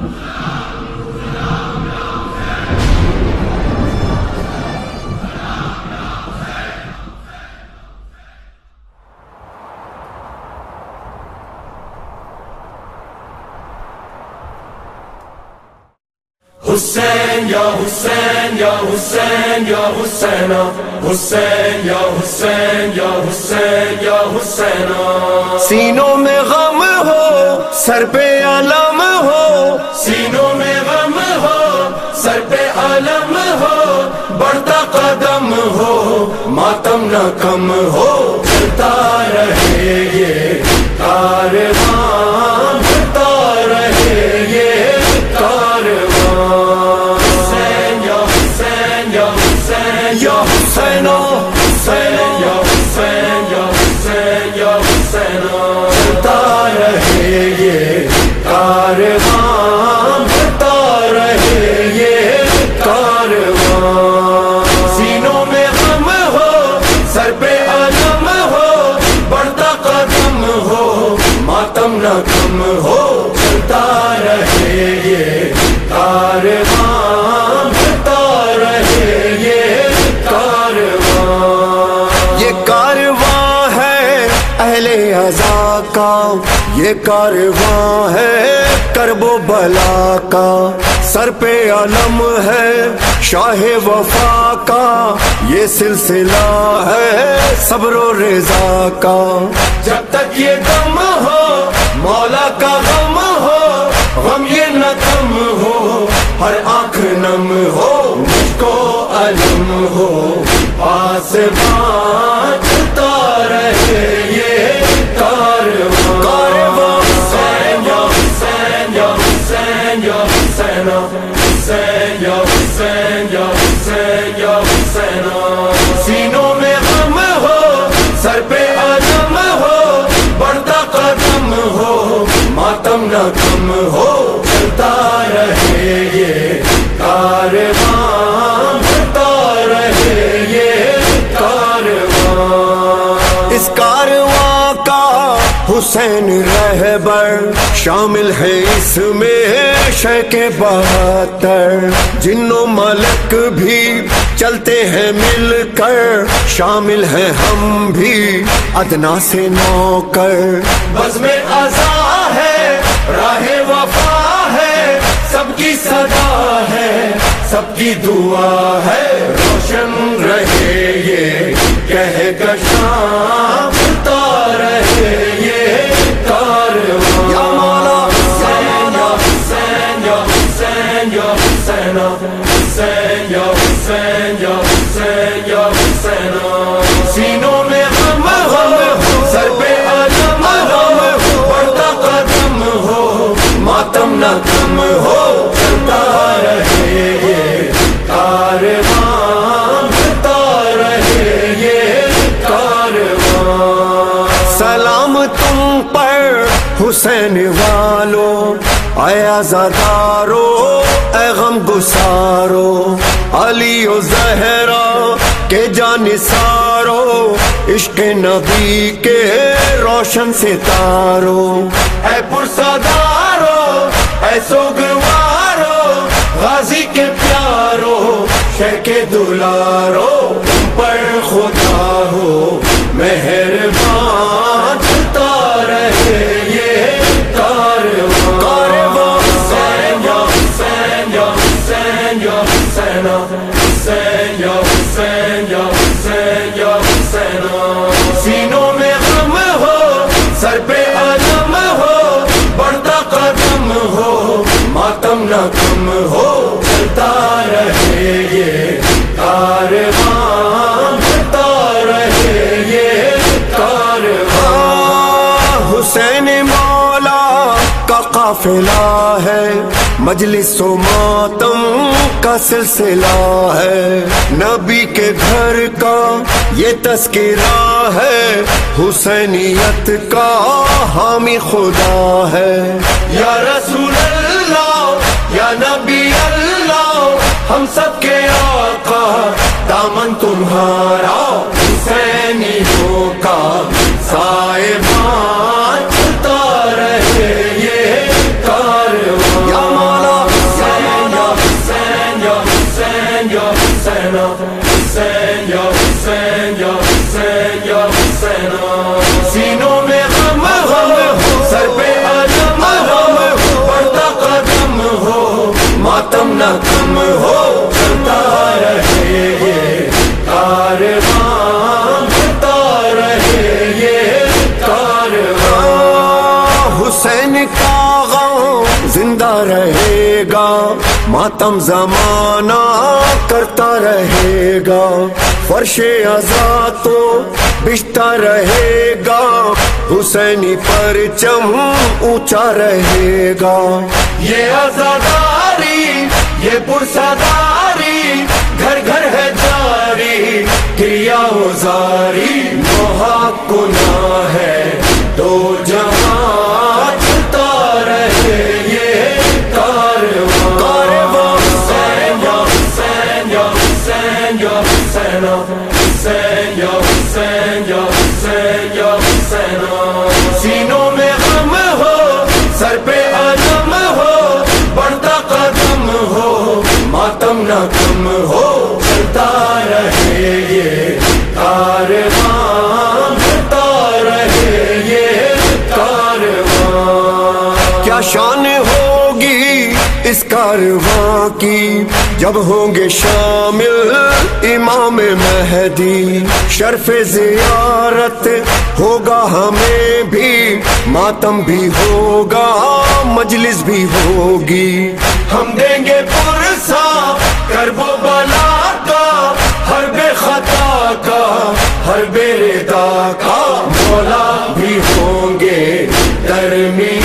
حسین یا حسین یا حسین یا حسین حسین یا حسین یا حسین یا حسین سینوں میں غم ہو، سر پہ علم بڑھتا قدم ہو، ماتم نہ کم ہو۔ چلتا رہے یہ کارواں چلتا رہے یہ کارواں حسین یا حسین یا حسین یا حسین حسین یا حسین یا حسین یا حسین ماتم نہ کم ہو چلتا رہے یہ کارواں چلتا رہے یہ کارواں یہ کارواں ہے اہل ازا کا یہ کارواں ہے کرب و بلا کا۔ سر پہ علم ہے شاہ وفا کا یہ سلسلہ ہے صبر و رضا کا۔ جب تک یہ دم آنکھ ہو، مجھ کو علم ہو۔ پاس رہے یہ کارواں۔ کارواں حسین یا حسین یا حسین یا حسین سینوں میں غم ہو، سر پہ علم ہو، بڑھتا قدم ہو۔ ماتم نہ کم حسین رہبر شامل ہے اس میں شیخ بہتر۔ جنوں ملک بھی چلتے ہیں مل کر، شامل ہیں ہم بھی ادنا سے نوکر۔ بز میں ازا ہے، راہ وفا ہے، سب کی صدا ہے، سب کی دعا ہے۔ روشن رہے یہ کہہ کشاں حسین والو، اے زدارو اے غم گسارو علی و زہرا کے جان سارو، عشق نبی کے روشن ستارو۔ اے پرسادارو، اے سوگوارو، غازی کے پیارو شہ کے دلارو پر خدا ہو مہربان کم ہو چلتا رہے یہ کارواں چلتا رہے یہ کارواں حسین مولا کا قافلہ ہے مجلس و ماتم کا سلسلہ ہے۔ نبی کے گھر کا یہ تذکرہ ہے حسینیت کا حامی خدا ہے۔ یا رسول ہم سب کے آقا دامن تمہارا حسینی ہو۔ حسین کا غم زندہ رہے گا، ماتم زمانہ کرتا رہے گا۔ فرش ازا تو بچتا رہے گا، حسینی پر چم اونچا رہے گا۔ یہ آزاداری، یہ پرساداری، گھر گھر ہے جاری، کریا ازاری محکنا ہے، دو جہاں سر پہ علم ہو، بڑھتا قدم ہو، ماتم نہ کم ہو چلتا رہے یہ کارواں چلتا رہے یہ کارواں کیا شان اس کارواں کی جب ہوں گے شامل، امام مہدی، شرف زیارت ہوگا ہمیں بھی، ماتم بھی ہوگا، مجلس بھی ہوگی۔ ہم دیں گے پرسا، کرب و بلا کا، ہر بے خطا کا، ہر بے ردا کا۔ مولا بھی ہوں گے درمیان